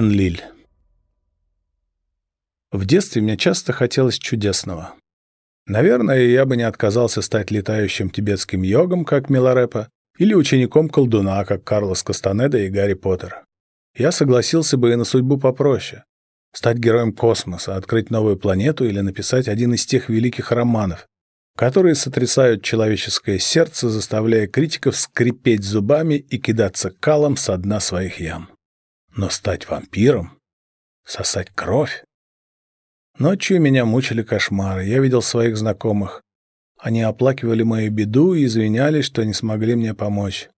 Энлиль. В детстве мне часто хотелось чудесного. Наверное, я бы не отказался стать летающим тибетским йогом, как Миларепа, или учеником колдуна, как Карлос Кастанеда и Гарри Поттер. Я согласился бы и на судьбу попроще. Стать героем космоса, открыть новую планету или написать один из тех великих романов, которые сотрясают человеческое сердце, заставляя критиков скрипеть зубами и кидаться калом со дна своих ям. Но стать вампиром? Сосать кровь? Ночью меня мучили кошмары. Я видел своих знакомых. Они оплакивали мою беду и извинялись, что не смогли мне помочь.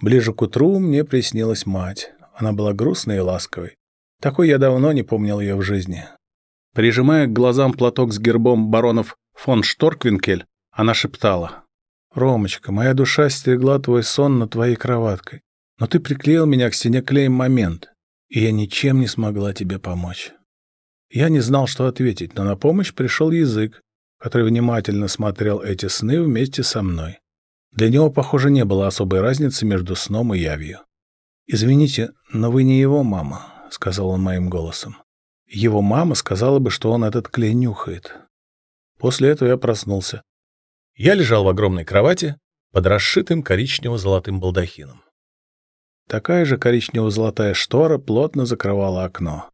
Ближе к утру мне приснилась мать. Она была грустной и ласковой. Такой я давно не помнил ее в жизни. Прижимая к глазам платок с гербом баронов фон Шторквинкель, она шептала. «Ромочка, моя душа стерегла твой сон на твоей кроваткой, но ты приклеил меня к стене клеем момент, и я ничем не смогла тебе помочь». Я не знал, что ответить, но на помощь пришел язык, который внимательно смотрел эти сны вместе со мной. Для него, похоже, не было особой разницы между сном и явью. «Извините, но вы не его мама», — сказал он моим голосом. Его мама сказала бы, что он этот клей нюхает. После этого я проснулся. Я лежал в огромной кровати под расшитым коричнево-золотым балдахином. Такая же коричнево-золотая штора плотно закрывала окно.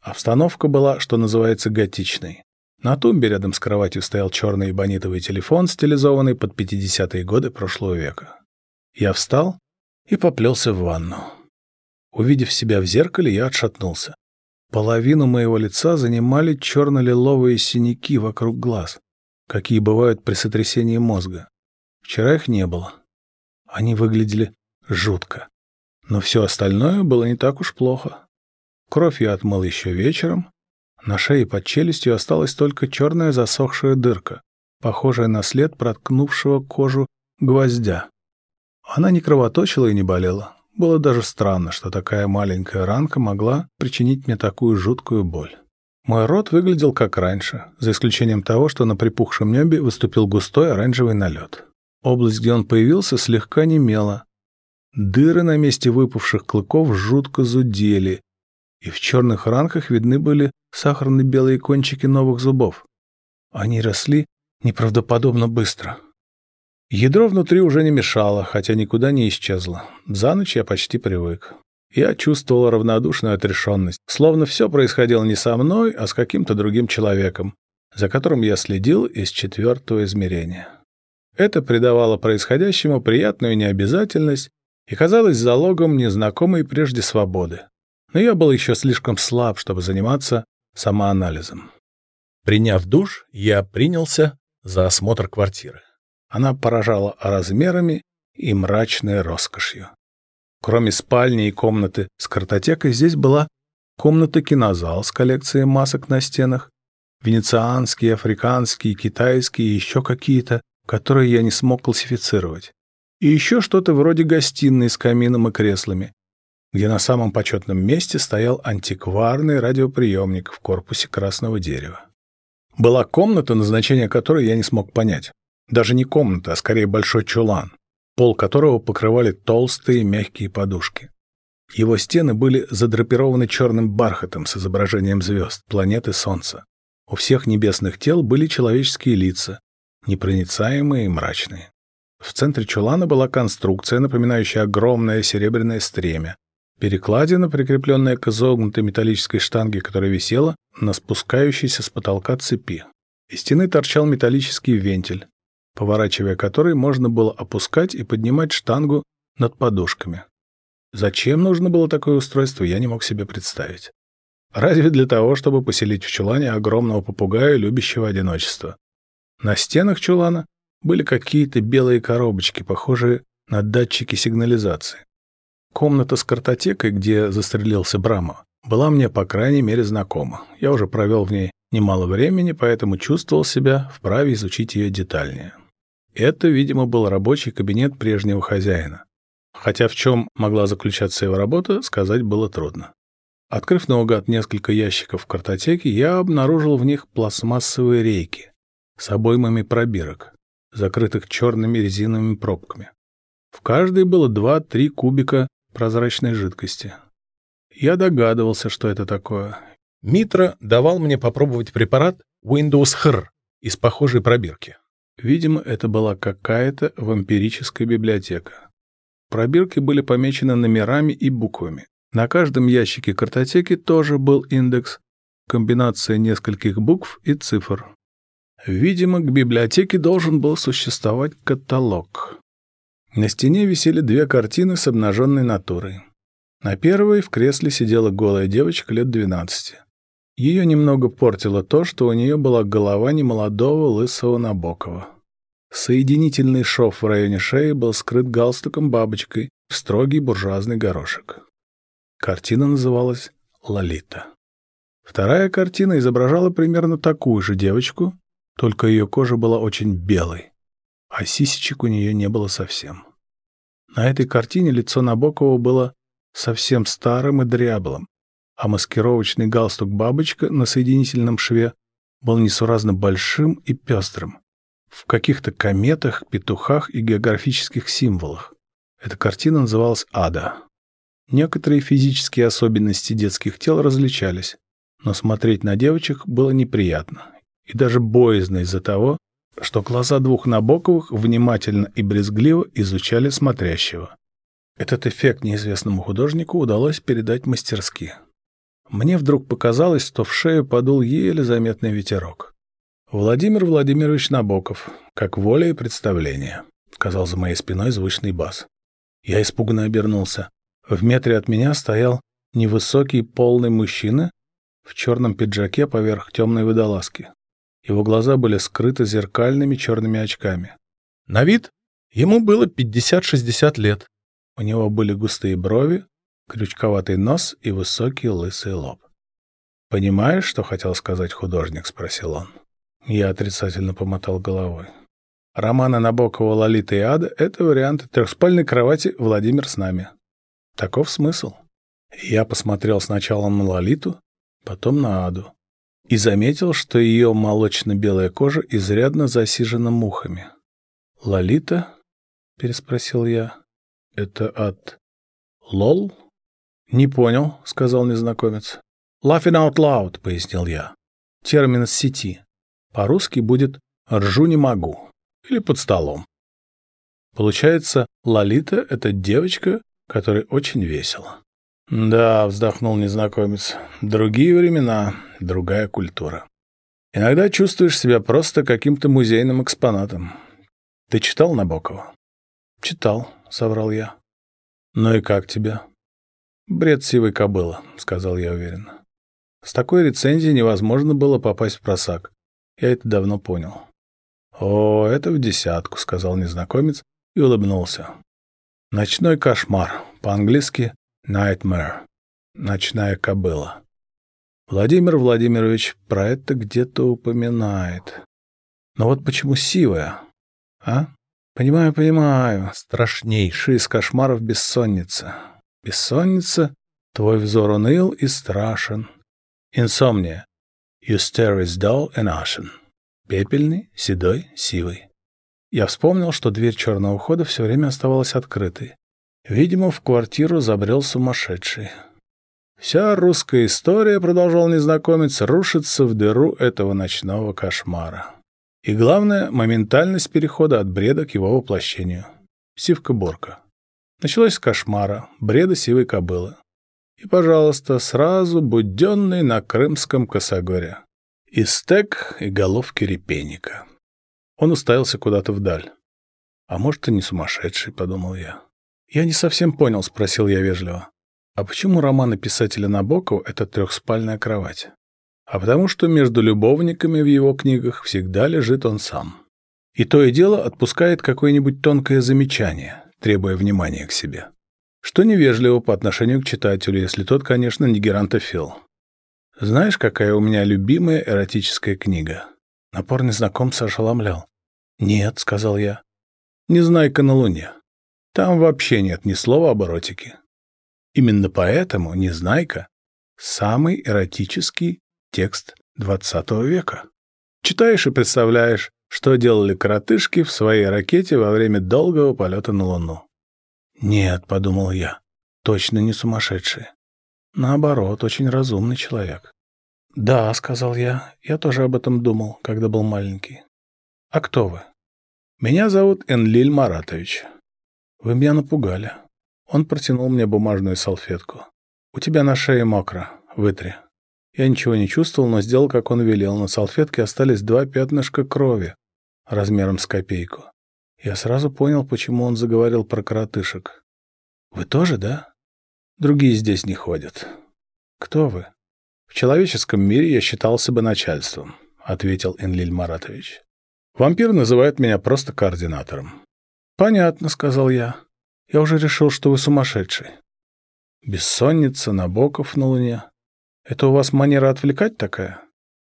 Обстановка была, что называется, готичной. На тумбе рядом с кроватью стоял черный эбонитовый телефон, стилизованный под 50-е годы прошлого века. Я встал и поплелся в ванну. Увидев себя в зеркале, я отшатнулся. Половину моего лица занимали черно-лиловые синяки вокруг глаз, какие бывают при сотрясении мозга. Вчера их не было. Они выглядели жутко. Но все остальное было не так уж плохо. Кровь я отмыл еще вечером. На шее под челюстью осталась только черная засохшая дырка, похожая на след проткнувшего кожу гвоздя. Она не кровоточила и не болела, было даже странно, что такая маленькая ранка могла причинить мне такую жуткую боль. Мой рот выглядел как раньше, за исключением того, что на припухшем небе выступил густой оранжевый налет. Область, где он появился, слегка немела. Дыры на месте выпавших клыков жутко зудели, и в черных ранках видны были сахарно-белые кончики новых зубов. Они росли неправдоподобно быстро. Ядро внутри уже не мешало, хотя никуда не исчезло. За ночь я почти привык. Я чувствовал равнодушную отрешенность, словно все происходило не со мной, а с каким-то другим человеком, за которым я следил из четвертого измерения. Это придавало происходящему приятную необязательность и казалось залогом незнакомой прежде свободы. Но я был еще слишком слаб, чтобы заниматься самоанализом. Приняв душ, я принялся за осмотр квартиры. Она поражала размерами и мрачной роскошью. Кроме спальни и комнаты с картотекой, здесь была комната-кинозал с коллекцией масок на стенах, венецианские, африканские, китайские и еще какие-то, которые я не смог классифицировать. И еще что-то вроде гостиной с камином и креслами, где на самом почетном месте стоял антикварный радиоприемник в корпусе красного дерева. Была комната, назначение которой я не смог понять. Даже не комната, а скорее большой чулан, пол которого покрывали толстые мягкие подушки. Его стены были задрапированы черным бархатом с изображением звезд, планет и Солнца. У всех небесных тел были человеческие лица, непроницаемые и мрачные. В центре чулана была конструкция, напоминающая огромное серебряное стремя, перекладина, прикрепленная к изогнутой металлической штанге, которая висела на спускающейся с потолка цепи. Из стены торчал металлический вентиль, поворачивая который можно было опускать и поднимать штангу над подушками. Зачем нужно было такое устройство, я не мог себе представить. Разве для того, чтобы поселить в чулане огромного попугая, любящего одиночество. На стенах чулана были какие-то белые коробочки, похожие на датчики сигнализации. Комната с картотекой, где застрелился Брама, была мне, по крайней мере, знакома. Я уже провел в ней немало времени, поэтому чувствовал себя вправе изучить ее детальнее. Это, видимо, был рабочий кабинет прежнего хозяина. Хотя в чем могла заключаться его работа, сказать было трудно. Открыв наугад несколько ящиков в картотеке, я обнаружил в них пластмассовые рейки с обоймами пробирок, закрытых черными резиновыми пробками. В каждой было два-три кубика прозрачной жидкости. Я догадывался, что это такое. Митра давал мне попробовать препарат Windows HR из похожей пробирки. Видимо, это была какая-то вампирическая библиотека. Пробирки были помечены номерами и буквами. На каждом ящике картотеки тоже был индекс, комбинация нескольких букв и цифр. Видимо, к библиотеке должен был существовать каталог. На стене висели две картины с обнаженной натурой. На первой в кресле сидела голая девочка лет 12. Ее немного портило то, что у нее была голова немолодого лысого Набокова. Соединительный шов в районе шеи был скрыт галстуком-бабочкой в строгий буржуазный горошек. Картина называлась «Лолита». Вторая картина изображала примерно такую же девочку, только ее кожа была очень белой, а сисечек у нее не было совсем. На этой картине лицо Набокова было совсем старым и дряблым, а маскировочный галстук-бабочка на соединительном шве был несуразно большим и пестрым, в каких-то кометах, петухах и географических символах. Эта картина называлась «Ада». Некоторые физические особенности детских тел различались, но смотреть на девочек было неприятно и даже боязно из-за того, что глаза двух Набоковых внимательно и брезгливо изучали смотрящего. Этот эффект неизвестному художнику удалось передать мастерски. Мне вдруг показалось, что в шею подул еле заметный ветерок. «Владимир Владимирович Набоков, как воля и представление», — сказал за моей спиной звучный бас. Я испуганно обернулся. В метре от меня стоял невысокий полный мужчина в черном пиджаке поверх темной водолазки. Его глаза были скрыты зеркальными черными очками. На вид ему было 50-60 лет. У него были густые брови, крючковатый нос и высокий лысый лоб. «Понимаешь, что хотел сказать художник?» — спросил он. Я отрицательно помотал головой. Романа Набокова «Лолита и Ада» — это вариант трехспальной кровати «Владимир с нами». Таков смысл. Я посмотрел сначала на Лолиту, потом на Аду. И заметил, что ее молочно-белая кожа изрядно засижена мухами. «Лолита?» — переспросил я. «Это от... Лол?» «Не понял», — сказал незнакомец. «Laughing out loud», — пояснил я. Термин из сети. По-русски будет «ржу не могу» или «под столом». Получается, Лолита — это девочка, которой очень весело. «Да», — вздохнул незнакомец, — «другие времена, другая культура. Иногда чувствуешь себя просто каким-то музейным экспонатом. Ты читал Набокова?» «Читал», — соврал я. «Ну и как тебе?» «Бред сивой кобыла», — сказал я уверенно. С такой рецензией невозможно было попасть в просак. Я это давно понял. «О, это в десятку», — сказал незнакомец и улыбнулся. «Ночной кошмар. По-английски «nightmare». Ночная кобыла. Владимир Владимирович про это где-то упоминает. Но вот почему сивая? А? Понимаю, понимаю. Страшнейший из кошмаров бессонница. Бессонница, твой взор уныл и страшен. Инсомния. You stare is dull and ashen. Пепельный, седой, сивый. Я вспомнил, что дверь черного хода все время оставалась открытой. Видимо, в квартиру забрел сумасшедший. Вся русская история, продолжал незнакомец, рушится в дыру этого ночного кошмара. И главное — моментальность перехода от бреда к его воплощению. Сивка-борка. Началось с кошмара, бреда сивой кобылы. И, пожалуйста, сразу буденный на крымском косогоре. И стек, и головки репейника. Он уставился куда-то вдаль. «А может, и не сумасшедший», — подумал я. «Я не совсем понял», — спросил я вежливо. «А почему романы писателя Набокова — это трехспальная кровать?» «А потому что между любовниками в его книгах всегда лежит он сам. И то и дело отпускает какое-нибудь тонкое замечание, требуя внимания к себе. Что невежливо по отношению к читателю, если тот, конечно, не геронтофил. Знаешь, какая у меня любимая эротическая книга? Напор незнакомца ошеломлял. «Нет», — сказал я. «Незнайка на Луне. Там вообще нет ни слова об эротике. Именно поэтому «Незнайка» — самый эротический текст XX века. Читаешь и представляешь, что делали коротышки в своей ракете во время долгого полета на Луну? Нет, подумал я, точно не сумасшедшие. Наоборот, очень разумный человек. «Да», — сказал я, — «я тоже об этом думал, когда был маленький». «А кто вы?» «Меня зовут Энлиль Маратович». «Вы меня напугали». Он протянул мне бумажную салфетку. «У тебя на шее мокро. Вытри». Я ничего не чувствовал, но сделал, как он велел. На салфетке остались два пятнышка крови, размером с копейку. Я сразу понял, почему он заговорил про коротышек. «Вы тоже, да?» «Другие здесь не ходят». «Кто вы?» «В человеческом мире я считался бы начальством», — ответил Энлиль Маратович. «Вампир называет меня просто координатором». «Понятно», — сказал я. «Я уже решил, что вы сумасшедший». «Бессонница, Набоков на Луне. Это у вас манера отвлекать такая?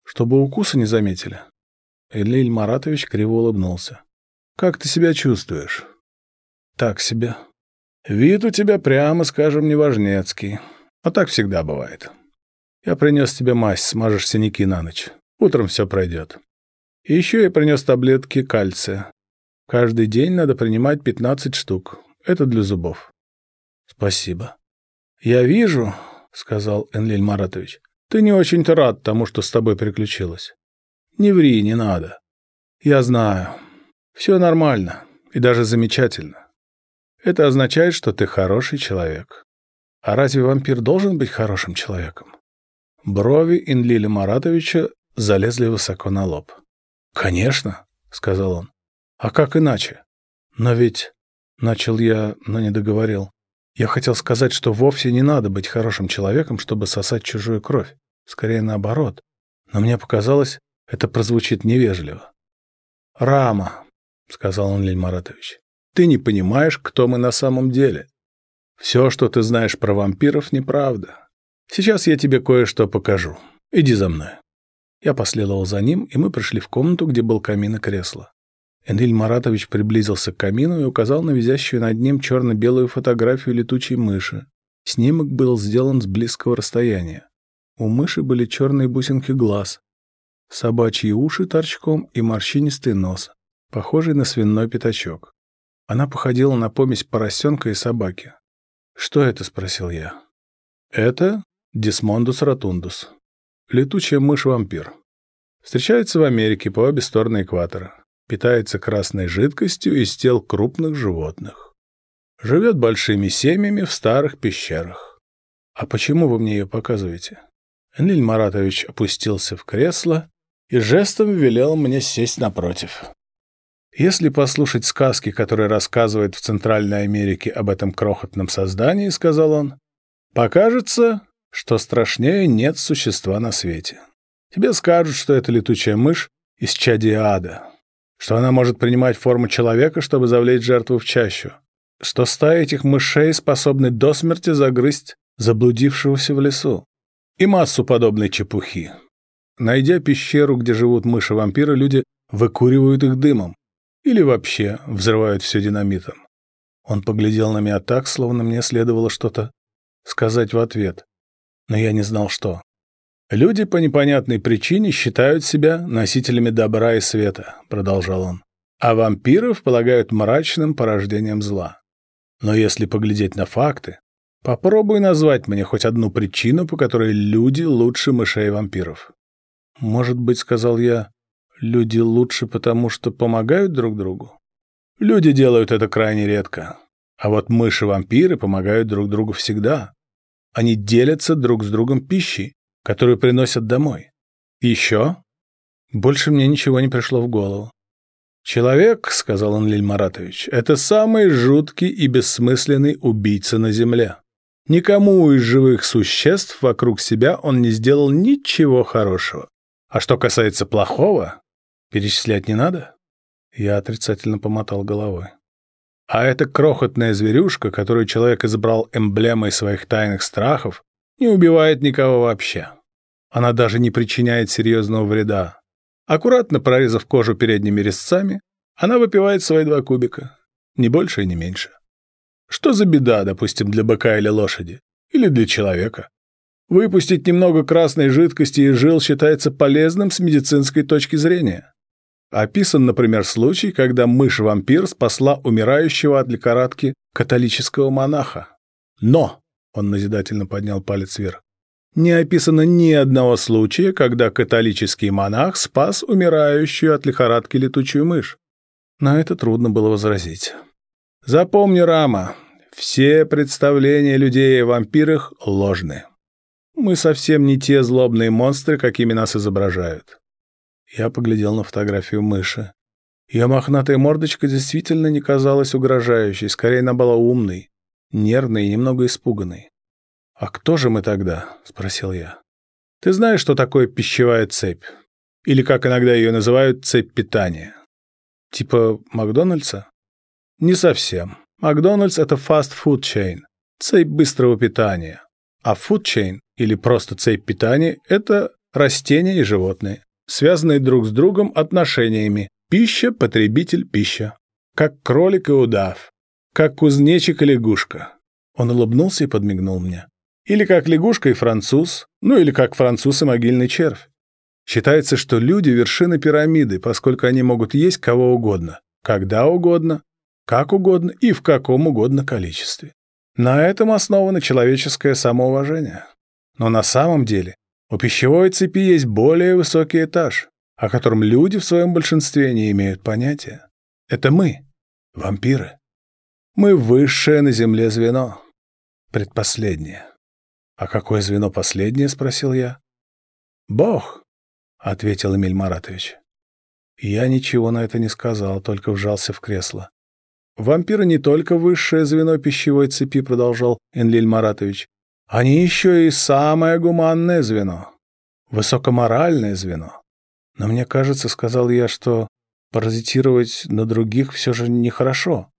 Чтобы укусы не заметили?» Энлиль Маратович криво улыбнулся. «Как ты себя чувствуешь?» «Так себе. Вид у тебя, прямо скажем, неважнецкий. А так всегда бывает. Я принес тебе мазь, смажешь синяки на ночь. Утром все пройдет. И еще я принес таблетки кальция. Каждый день надо принимать 15 штук. Это для зубов. Спасибо. Я вижу, сказал Энлиль Маратович, ты не очень-то рад тому, что с тобой приключилось. Не ври, не надо. Я знаю. Все нормально и даже замечательно. Это означает, что ты хороший человек. А разве вампир должен быть хорошим человеком? Брови Инлиля Маратовича залезли высоко на лоб. «Конечно», — сказал он. «А как иначе? Но ведь...» — начал я, но не договорил. Я хотел сказать, что вовсе не надо быть хорошим человеком, чтобы сосать чужую кровь. Скорее наоборот. Но мне показалось, это прозвучит невежливо. «Рама», — сказал он Маратович, — «ты не понимаешь, кто мы на самом деле. Все, что ты знаешь про вампиров, неправда. Сейчас я тебе кое-что покажу. Иди за мной». Я последовал за ним, и мы пришли в комнату, где был камин и кресло. Эниль Маратович приблизился к камину и указал на висящую над ним черно-белую фотографию летучей мыши. Снимок был сделан с близкого расстояния. У мыши были черные бусинки глаз, собачьи уши торчком и морщинистый нос, похожий на свиной пятачок. Она походила на помесь поросенка и собаки. «Что это?» — спросил я. «Это Дисмондус ротундус. Летучая мышь-вампир. Встречается в Америке по обе стороны экватора. Питается красной жидкостью из тел крупных животных. Живет большими семьями в старых пещерах. А почему вы мне ее показываете? Энлиль Маратович опустился в кресло и жестом велел мне сесть напротив. Если послушать сказки, которые рассказывают в Центральной Америке об этом крохотном создании, сказал он, покажется, что страшнее нет существа на свете. Тебе скажут, что это летучая мышь из чади ада, что она может принимать форму человека, чтобы завлечь жертву в чащу, что стая этих мышей способны до смерти загрызть заблудившегося в лесу, и массу подобной чепухи. Найдя пещеру, где живут мыши-вампиры, люди выкуривают их дымом или вообще взрывают все динамитом. Он поглядел на меня так, словно мне следовало что-то сказать в ответ но я не знал, что. «Люди по непонятной причине считают себя носителями добра и света», — продолжал он, «а вампиров полагают мрачным порождением зла. Но если поглядеть на факты, попробуй назвать мне хоть одну причину, по которой люди лучше мышей вампиров». «Может быть, — сказал я, — люди лучше потому, что помогают друг другу?» «Люди делают это крайне редко, а вот мыши-вампиры помогают друг другу всегда». Они делятся друг с другом пищей, которую приносят домой. еще? Больше мне ничего не пришло в голову. «Человек, — сказал он Лиль Маратович, — это самый жуткий и бессмысленный убийца на земле. Никому из живых существ вокруг себя он не сделал ничего хорошего. А что касается плохого, перечислять не надо?» Я отрицательно помотал головой. А эта крохотная зверюшка, которую человек избрал эмблемой своих тайных страхов, не убивает никого вообще. Она даже не причиняет серьезного вреда. Аккуратно прорезав кожу передними резцами, она выпивает свои два кубика. Ни больше и не меньше. Что за беда, допустим, для быка или лошади? Или для человека? Выпустить немного красной жидкости из жил считается полезным с медицинской точки зрения. Описан, например, случай, когда мышь-вампир спасла умирающего от лихорадки католического монаха. Но Он назидательно поднял палец вверх. Не описано ни одного случая, когда католический монах спас умирающую от лихорадки летучую мышь. На это трудно было возразить. Запомни, Рама, все представления людей о вампирах ложны. Мы совсем не те злобные монстры, какими нас изображают. Я поглядел на фотографию мыши. Ее мохнатая мордочка действительно не казалась угрожающей, скорее она была умной, нервной и немного испуганной. «А кто же мы тогда?» — спросил я. «Ты знаешь, что такое пищевая цепь? Или, как иногда ее называют, цепь питания? Типа Макдональдса?» «Не совсем. Макдональдс — это chain, цепь быстрого питания. А chain, или просто цепь питания, это растения и животные, связанные друг с другом отношениями, Пища, потребитель, пища. Как кролик и удав. Как кузнечик и лягушка. Он улыбнулся и подмигнул мне. Или как лягушка и француз, ну или как француз и могильный червь. Считается, что люди — вершины пирамиды, поскольку они могут есть кого угодно, когда угодно, как угодно и в каком угодно количестве. На этом основано человеческое самоуважение. Но на самом деле у пищевой цепи есть более высокий этаж, о котором люди в своем большинстве не имеют понятия. Это мы, вампиры. Мы высшее на земле звено. Предпоследнее. «А какое звено последнее?» — спросил я. «Бог», — ответил Эмиль Маратович. Я ничего на это не сказал, только вжался в кресло. «Вампиры не только высшее звено пищевой цепи», — продолжал Энлиль Маратович. «Они еще и самое гуманное звено, высокоморальное звено. Но мне кажется, сказал я, что паразитировать на других все же нехорошо.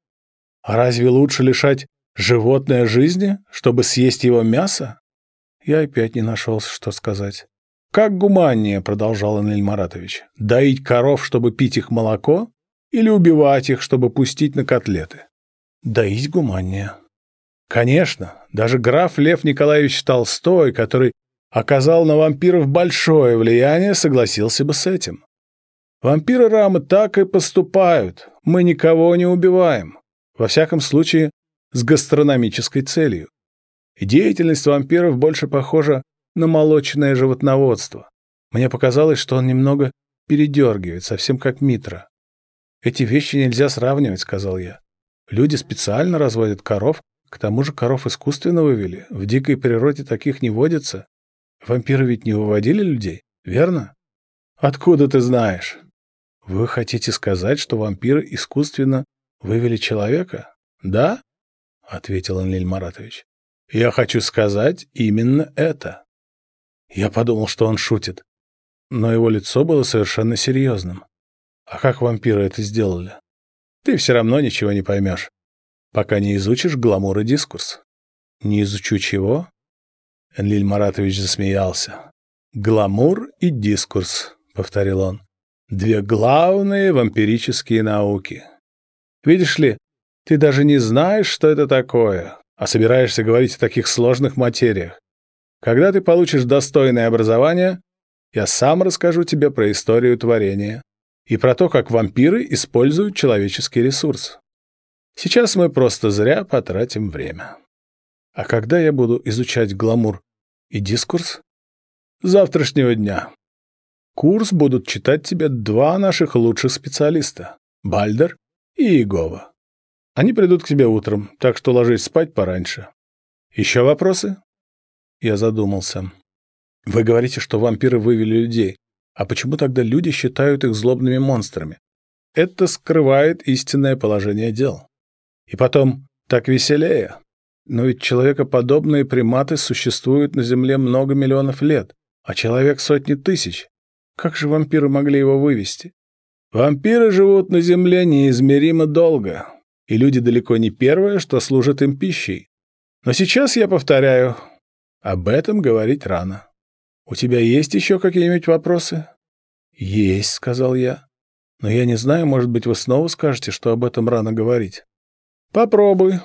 А разве лучше лишать животное жизни, чтобы съесть его мясо? Я опять не нашелся, что сказать. Как гуманнее, продолжал Анель Маратович, доить коров, чтобы пить их молоко, или убивать их, чтобы пустить на котлеты? Доить гуманнее. Конечно, даже граф Лев Николаевич Толстой, который оказал на вампиров большое влияние, согласился бы с этим. Вампиры Рамы так и поступают. Мы никого не убиваем. Во всяком случае, с гастрономической целью. Деятельность вампиров больше похожа на молочное животноводство. Мне показалось, что он немного передергивает, совсем как Митра. «Эти вещи нельзя сравнивать», — сказал я. «Люди специально разводят коров, к тому же коров искусственно вывели. В дикой природе таких не водится. Вампиры ведь не выводили людей, верно? Откуда ты знаешь? Вы хотите сказать, что вампиры искусственно вывели человека? Да? Ответил Анлиль Маратович. Я хочу сказать именно это. Я подумал, что он шутит. Но его лицо было совершенно серьезным. А как вампиры это сделали? Ты все равно ничего не поймешь, пока не изучишь гламур и дискурс. Не изучу чего? Энлиль Маратович засмеялся. «Гламур и дискурс», — повторил он. «Две главные вампирические науки. Видишь ли, ты даже не знаешь, что это такое, а собираешься говорить о таких сложных материях. Когда ты получишь достойное образование, я сам расскажу тебе про историю творения и про то, как вампиры используют человеческий ресурс. Сейчас мы просто зря потратим время». А когда я буду изучать гламур и дискурс? Завтрашнего дня. Курс будут читать тебе два наших лучших специалиста — Бальдер и Иегова. Они придут к тебе утром, так что ложись спать пораньше. Еще вопросы? Я задумался. Вы говорите, что вампиры вывели людей. А почему тогда люди считают их злобными монстрами? Это скрывает истинное положение дел. И потом, так веселее. Но ведь человекоподобные приматы существуют на Земле много миллионов лет, а человек сотни тысяч. Как же вампиры могли его вывести? Вампиры живут на Земле неизмеримо долго, и люди далеко не первые, что служат им пищей. Но сейчас я повторяю, об этом говорить рано. У тебя есть еще какие-нибудь вопросы? Есть, сказал я. Но я не знаю, может быть, вы снова скажете, что об этом рано говорить. Попробуй,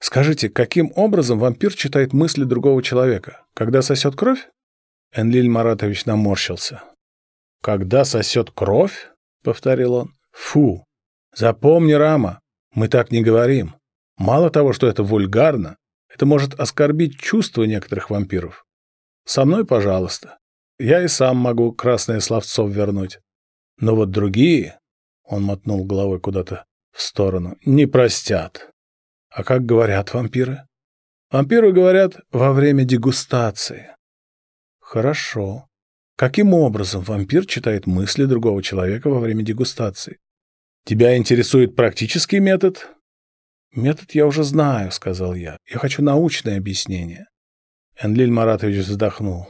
Скажите, каким образом вампир читает мысли другого человека? Когда сосет кровь? Энлиль Маратович наморщился. «Когда сосет кровь?» — повторил он. «Фу! Запомни, Рама, мы так не говорим. Мало того, что это вульгарно, Это может оскорбить чувства некоторых вампиров. Со мной, пожалуйста. Я и сам могу красное словцо вернуть. Но вот другие, он мотнул головой куда-то в сторону, не простят. А как говорят вампиры? Вампиры говорят во время дегустации. Хорошо. Каким образом вампир читает мысли другого человека во время дегустации? Тебя интересует практический метод? Метод я уже знаю, сказал я. Я хочу научное объяснение. Энлиль Маратович вздохнул.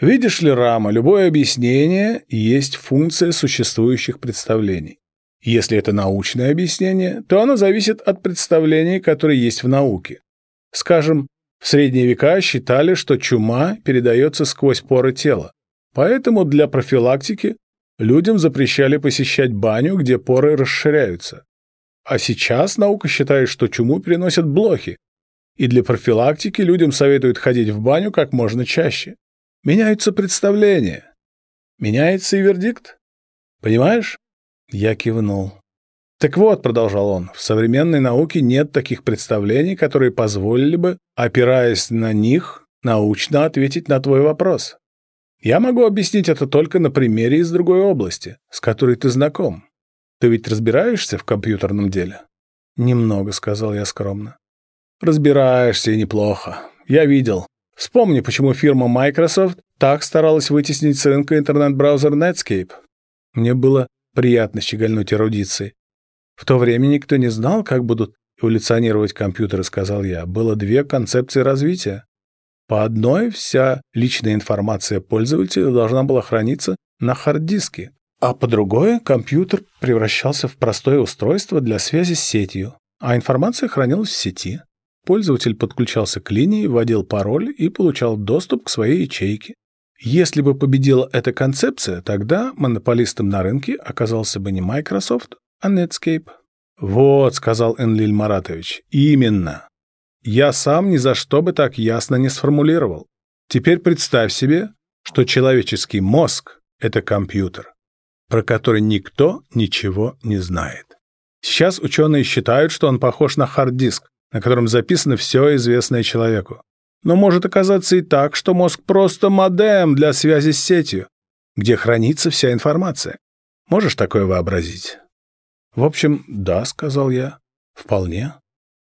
Видишь ли, Рама, любое объяснение есть функция существующих представлений. Если это научное объяснение, то оно зависит от представлений, которые есть в науке. Скажем, в средние века считали, что чума передается сквозь поры тела. Поэтому для профилактики людям запрещали посещать баню, где поры расширяются. А сейчас наука считает, что чуму переносят блохи. И для профилактики людям советуют ходить в баню как можно чаще. Меняются представления. Меняется и вердикт. Понимаешь? Я кивнул. Так вот, продолжал он, в современной науке нет таких представлений, которые позволили бы, опираясь на них, научно ответить на твой вопрос. Я могу объяснить это только на примере из другой области, с которой ты знаком. Ты ведь разбираешься в компьютерном деле? Немного, сказал я скромно. Разбираешься и неплохо. Я видел. Вспомни, почему фирма Microsoft так старалась вытеснить с рынка интернет-браузер Netscape. Мне было приятно щегольнуть эрудицией. В то время никто не знал, как будут эволюционировать компьютеры, сказал я. Было две концепции развития. По одной вся личная информация пользователя должна была храниться на хард-диске, а по другой компьютер превращался в простое устройство для связи с сетью, а информация хранилась в сети. Пользователь подключался к линии, вводил пароль и получал доступ к своей ячейке. Если бы победила эта концепция, тогда монополистом на рынке оказался бы не Microsoft, а Netscape. «Вот», — сказал Энлиль Маратович, — «именно. Я сам ни за что бы так ясно не сформулировал. Теперь представь себе, что человеческий мозг — это компьютер, про который никто ничего не знает. Сейчас ученые считают, что он похож на хард-диск, на котором записано все известное человеку. Но может оказаться и так, что мозг просто модем для связи с сетью, где хранится вся информация. Можешь такое вообразить? В общем, да, сказал я. Вполне.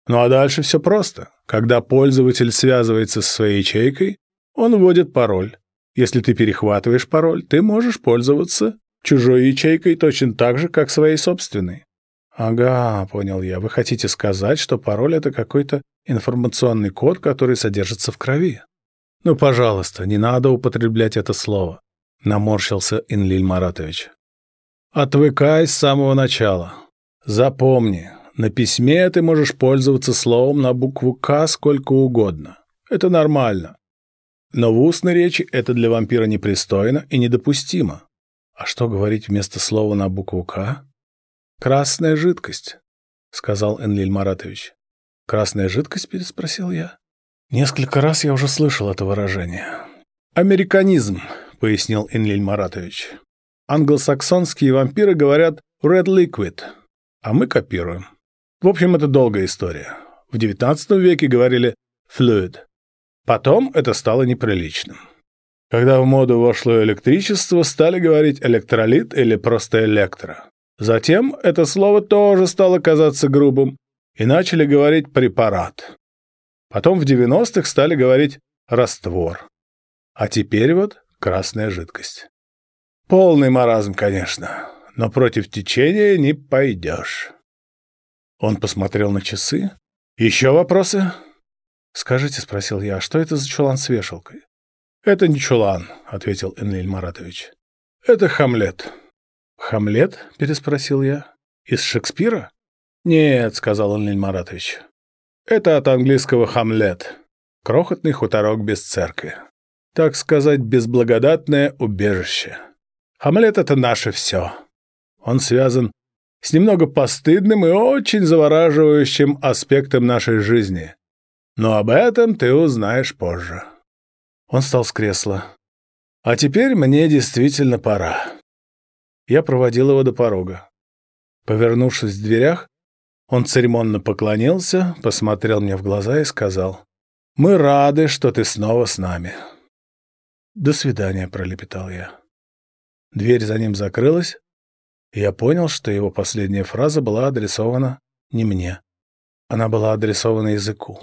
Ну а дальше все просто. Когда пользователь связывается с своей ячейкой, он вводит пароль. Если ты перехватываешь пароль, ты можешь пользоваться чужой ячейкой точно так же, как своей собственной. «Ага», — понял я, — «вы хотите сказать, что пароль — это какой-то информационный код, который содержится в крови?» «Ну, пожалуйста, не надо употреблять это слово», — наморщился Инлиль Маратович. «Отвыкай с самого начала. Запомни, на письме ты можешь пользоваться словом на букву «К» сколько угодно. Это нормально. Но в устной речи это для вампира непристойно и недопустимо. А что говорить вместо слова на букву «К»? «Красная жидкость», — сказал Энлиль Маратович. «Красная жидкость?» — переспросил я. Несколько раз я уже слышал это выражение. «Американизм», — пояснил Энлиль Маратович. «Англосаксонские вампиры говорят «red liquid», а мы копируем. В общем, это долгая история. В XIX веке говорили «fluid». Потом это стало неприличным. Когда в моду вошло электричество, стали говорить электролит или просто электро. Затем это слово тоже стало казаться грубым, и начали говорить «препарат». Потом в 90-х стали говорить «раствор». А теперь вот красная жидкость. Полный маразм, конечно, но против течения не пойдешь. Он посмотрел на часы. «Еще вопросы?» «Скажите», — спросил я, — «что это за чулан с вешалкой?» «Это не чулан», — ответил Энлиль Маратович. «Это Хамлет». «Хамлет?» — переспросил я. «Из Шекспира?» «Нет», — сказал Анлин Маратович. «Это от английского «Хамлет». Крохотный хуторок без церкви. Так сказать, безблагодатное убежище. Хамлет — это наше все. Он связан с немного постыдным и очень завораживающим аспектом нашей жизни. Но об этом ты узнаешь позже. Он встал с кресла. А теперь мне действительно пора. Я проводил его до порога. Повернувшись в дверях, он церемонно поклонился, посмотрел мне в глаза и сказал, Мы рады, что ты снова с нами. До свидания, пролепетал я. Дверь за ним закрылась, я понял, что его последняя фраза была адресована не мне. Она была адресована языку.